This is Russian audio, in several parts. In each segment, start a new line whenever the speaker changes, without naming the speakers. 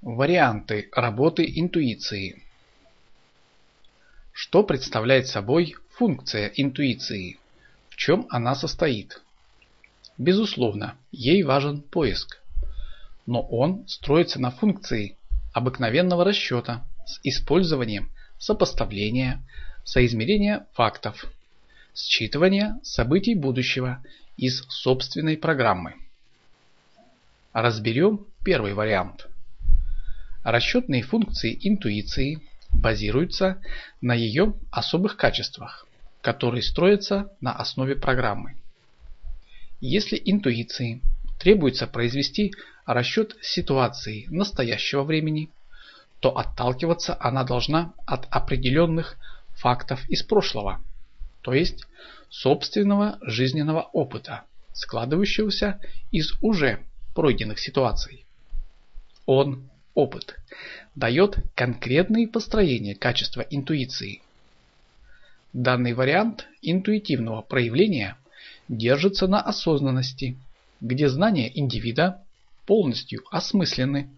Варианты работы интуиции. Что представляет собой функция интуиции? В чем она состоит? Безусловно, ей важен поиск. Но он строится на функции обыкновенного расчета с использованием сопоставления, соизмерения фактов, считывания событий будущего из собственной программы. Разберем первый вариант. Расчетные функции интуиции базируются на ее особых качествах, которые строятся на основе программы. Если интуиции требуется произвести расчет ситуации настоящего времени, то отталкиваться она должна от определенных фактов из прошлого, то есть собственного жизненного опыта, складывающегося из уже пройденных ситуаций. Он, опыт, дает конкретные построения качества интуиции. Данный вариант интуитивного проявления держится на осознанности, где знания индивида полностью осмыслены,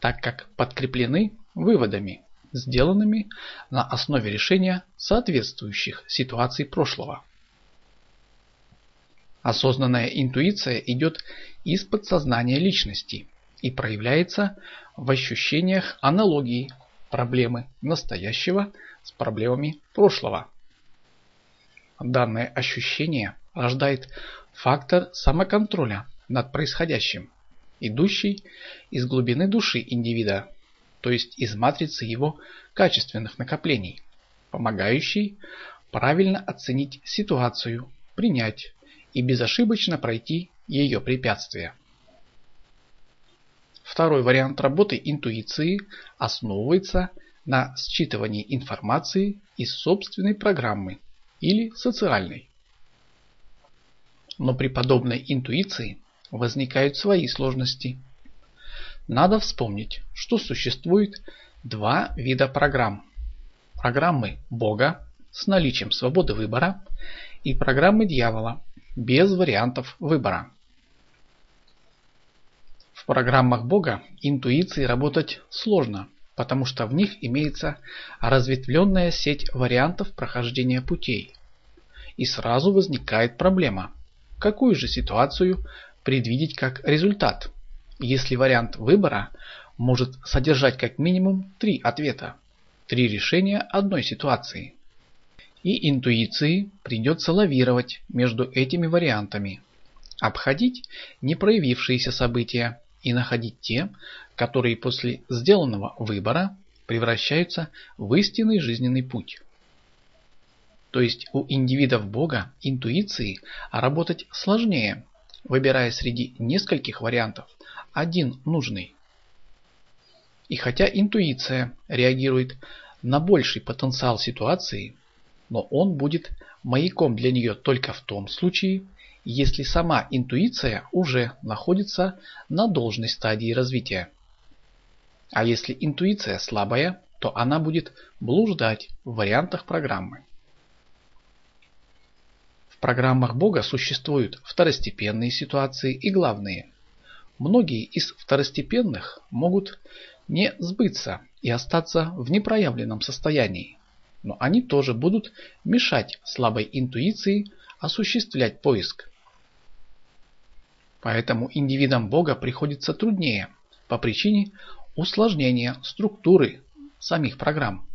так как подкреплены выводами, сделанными на основе решения соответствующих ситуаций прошлого. Осознанная интуиция идет из подсознания личности и проявляется в ощущениях аналогии проблемы настоящего с проблемами прошлого. Данное ощущение рождает фактор самоконтроля над происходящим, идущий из глубины души индивида, то есть из матрицы его качественных накоплений, помогающий правильно оценить ситуацию, принять и безошибочно пройти ее препятствия. Второй вариант работы интуиции основывается на считывании информации из собственной программы или социальной. Но при подобной интуиции возникают свои сложности. Надо вспомнить, что существует два вида программ. Программы Бога с наличием свободы выбора и программы дьявола без вариантов выбора. В программах Бога интуиции работать сложно, потому что в них имеется разветвленная сеть вариантов прохождения путей. И сразу возникает проблема. Какую же ситуацию предвидеть как результат, если вариант выбора может содержать как минимум три ответа, три решения одной ситуации. И интуиции придется лавировать между этими вариантами, обходить не проявившиеся события и находить те, которые после сделанного выбора превращаются в истинный жизненный путь. То есть у индивидов Бога интуиции работать сложнее, выбирая среди нескольких вариантов один нужный. И хотя интуиция реагирует на больший потенциал ситуации, но он будет маяком для нее только в том случае, если сама интуиция уже находится на должной стадии развития. А если интуиция слабая, то она будет блуждать в вариантах программы. В программах Бога существуют второстепенные ситуации и главные. Многие из второстепенных могут не сбыться и остаться в непроявленном состоянии, но они тоже будут мешать слабой интуиции осуществлять поиск. Поэтому индивидам Бога приходится труднее по причине усложнения структуры самих программ.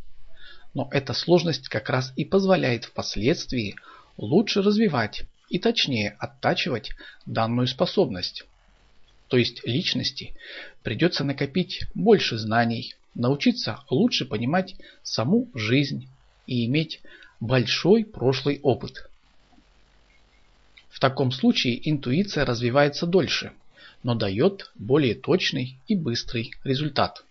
Но эта сложность как раз и позволяет впоследствии лучше развивать и точнее оттачивать данную способность. То есть личности придется накопить больше знаний, научиться лучше понимать саму жизнь и иметь большой прошлый опыт. В таком случае интуиция развивается дольше, но дает более точный и быстрый результат.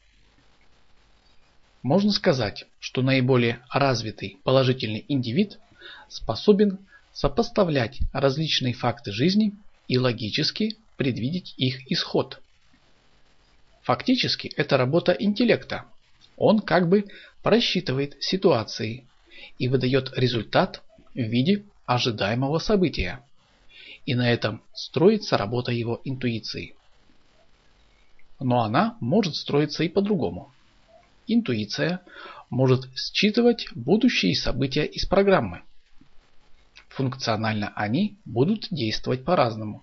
Можно сказать, что наиболее развитый положительный индивид способен сопоставлять различные факты жизни и логически предвидеть их исход. Фактически это работа интеллекта. Он как бы просчитывает ситуации и выдает результат в виде ожидаемого события и на этом строится работа его интуиции. но она может строиться и по-другому. Интуиция может считывать будущие события из программы. Функционально они будут действовать по-разному.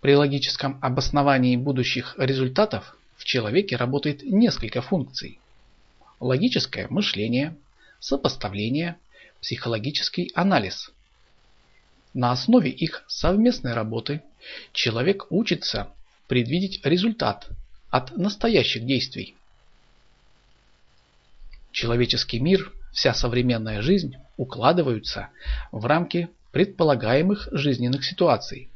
При логическом обосновании будущих результатов в человеке работает несколько функций. Логическое мышление, сопоставление, психологический анализ. На основе их совместной работы человек учится предвидеть результат от настоящих действий. Человеческий мир, вся современная жизнь укладываются в рамки предполагаемых жизненных ситуаций.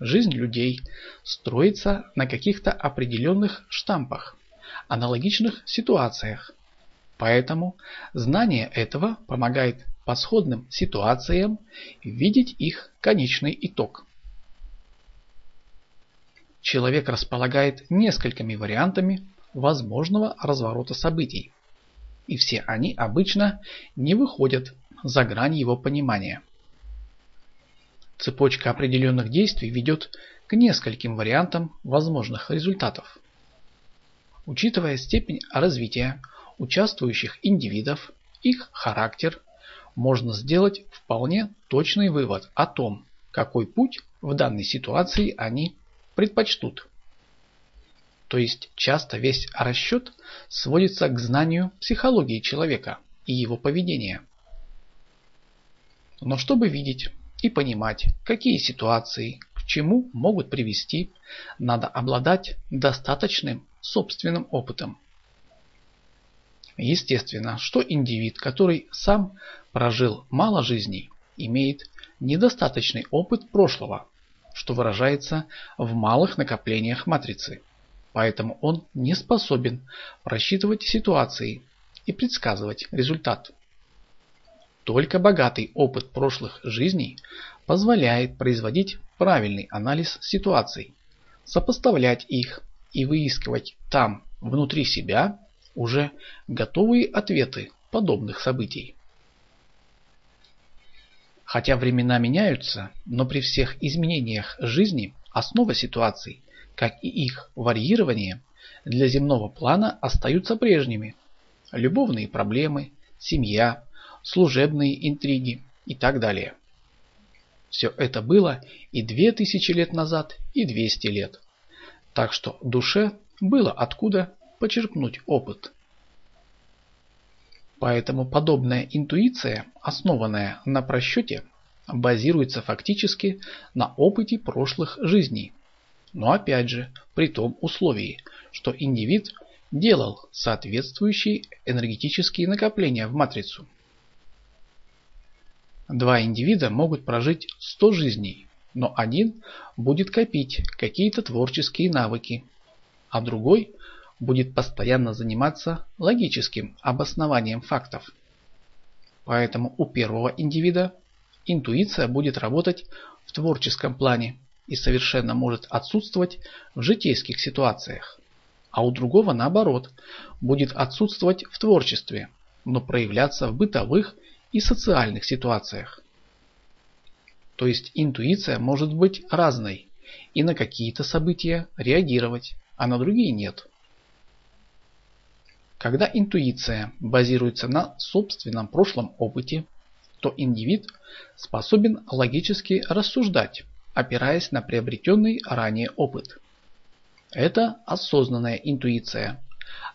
Жизнь людей строится на каких-то определенных штампах, аналогичных ситуациях. Поэтому знание этого помогает по сходным ситуациям видеть их конечный итог. Человек располагает несколькими вариантами возможного разворота событий, и все они обычно не выходят за грань его понимания. Цепочка определенных действий ведет к нескольким вариантам возможных результатов. Учитывая степень развития участвующих индивидов, их характер, можно сделать вполне точный вывод о том, какой путь в данной ситуации они предпочтут. То есть часто весь расчет сводится к знанию психологии человека и его поведения. Но чтобы видеть и понимать, какие ситуации к чему могут привести, надо обладать достаточным собственным опытом. Естественно, что индивид, который сам прожил мало жизней, имеет недостаточный опыт прошлого, что выражается в малых накоплениях матрицы. Поэтому он не способен просчитывать ситуации и предсказывать результат. Только богатый опыт прошлых жизней позволяет производить правильный анализ ситуаций, сопоставлять их и выискивать там, внутри себя, уже готовые ответы подобных событий. Хотя времена меняются, но при всех изменениях жизни основа ситуаций, как и их варьирование, для земного плана остаются прежними. Любовные проблемы, семья, служебные интриги и так далее. Все это было и две тысячи лет назад, и 200 лет. Так что душе было откуда почерпнуть опыт. Поэтому подобная интуиция, основанная на просчете, базируется фактически на опыте прошлых жизней. Но опять же, при том условии, что индивид делал соответствующие энергетические накопления в матрицу. Два индивида могут прожить 100 жизней, но один будет копить какие-то творческие навыки, а другой будет постоянно заниматься логическим обоснованием фактов. Поэтому у первого индивида интуиция будет работать в творческом плане и совершенно может отсутствовать в житейских ситуациях, а у другого наоборот будет отсутствовать в творчестве, но проявляться в бытовых и социальных ситуациях. То есть интуиция может быть разной и на какие-то события реагировать, а на другие нет. Когда интуиция базируется на собственном прошлом опыте, то индивид способен логически рассуждать, опираясь на приобретенный ранее опыт. Это осознанная интуиция.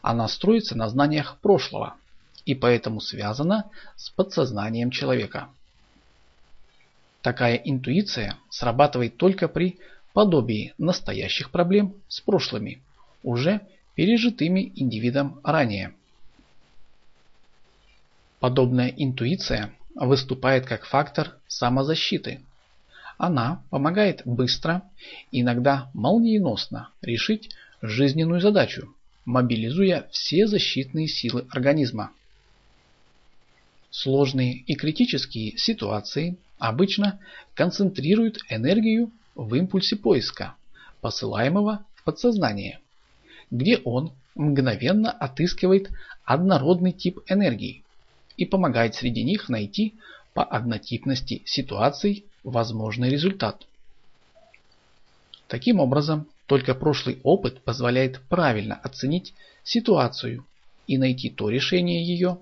Она строится на знаниях прошлого, и поэтому связана с подсознанием человека. Такая интуиция срабатывает только при подобии настоящих проблем с прошлыми, уже пережитыми индивидом ранее. Подобная интуиция выступает как фактор самозащиты. Она помогает быстро, иногда молниеносно решить жизненную задачу, мобилизуя все защитные силы организма. Сложные и критические ситуации обычно концентрируют энергию в импульсе поиска, посылаемого в подсознание, где он мгновенно отыскивает однородный тип энергии и помогает среди них найти по однотипности ситуаций возможный результат. Таким образом, Только прошлый опыт позволяет правильно оценить ситуацию и найти то решение ее,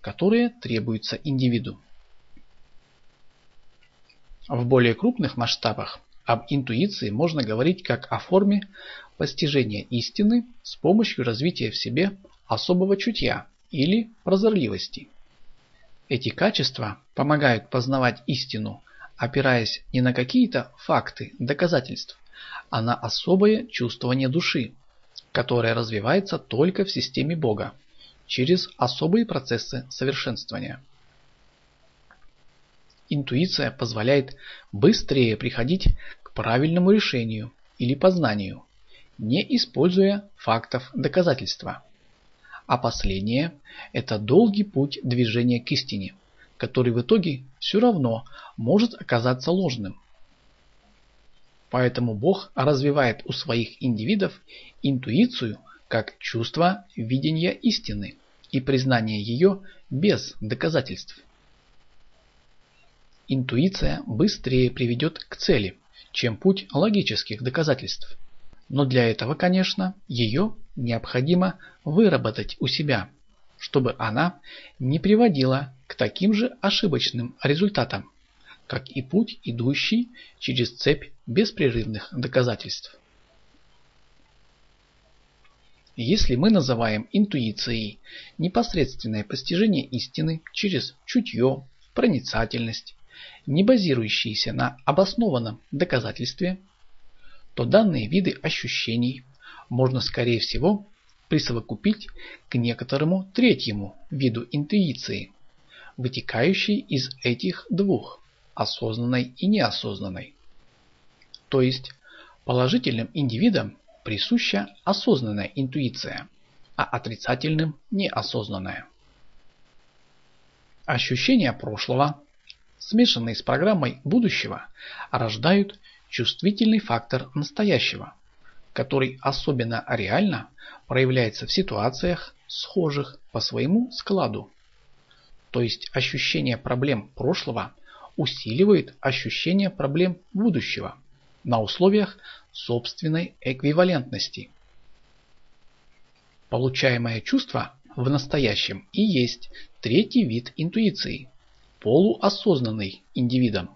которое требуется индивиду. В более крупных масштабах об интуиции можно говорить как о форме постижения истины с помощью развития в себе особого чутья или прозорливости. Эти качества помогают познавать истину, опираясь не на какие-то факты, доказательств, а на особое чувствование души, которое развивается только в системе Бога, через особые процессы совершенствования. Интуиция позволяет быстрее приходить к правильному решению или познанию, не используя фактов доказательства. А последнее – это долгий путь движения к истине, который в итоге все равно может оказаться ложным. Поэтому Бог развивает у своих индивидов интуицию как чувство видения истины и признание ее без доказательств. Интуиция быстрее приведет к цели, чем путь логических доказательств. Но для этого, конечно, ее необходимо выработать у себя, чтобы она не приводила к таким же ошибочным результатам, как и путь, идущий через цепь беспрерывных доказательств. Если мы называем интуицией непосредственное постижение истины через чутье, проницательность, не базирующиеся на обоснованном доказательстве, то данные виды ощущений можно скорее всего присовокупить к некоторому третьему виду интуиции, вытекающей из этих двух, осознанной и неосознанной. То есть положительным индивидам присуща осознанная интуиция, а отрицательным – неосознанная. Ощущения прошлого, смешанные с программой будущего, рождают чувствительный фактор настоящего, который особенно реально проявляется в ситуациях, схожих по своему складу. То есть ощущение проблем прошлого усиливает ощущение проблем будущего на условиях собственной эквивалентности. Получаемое чувство в настоящем и есть третий вид интуиции, полуосознанный индивидом.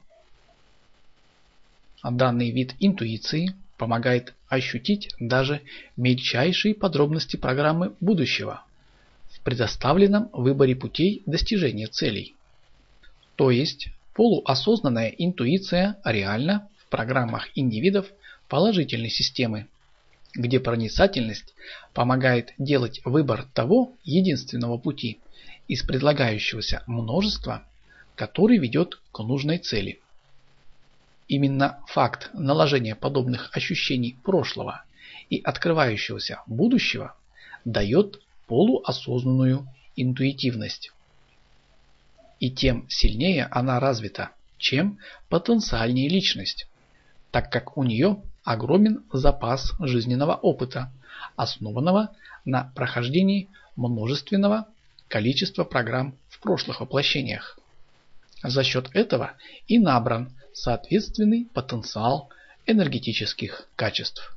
Данный вид интуиции помогает ощутить даже мельчайшие подробности программы будущего в предоставленном выборе путей достижения целей. То есть полуосознанная интуиция реально в программах индивидов положительной системы, где проницательность помогает делать выбор того единственного пути из предлагающегося множества, который ведет к нужной цели. Именно факт наложения подобных ощущений прошлого и открывающегося будущего дает полуосознанную интуитивность. И тем сильнее она развита, чем потенциальнее личность, так как у нее огромен запас жизненного опыта, основанного на прохождении множественного количества программ в прошлых воплощениях. За счет этого и набран соответственный потенциал энергетических качеств.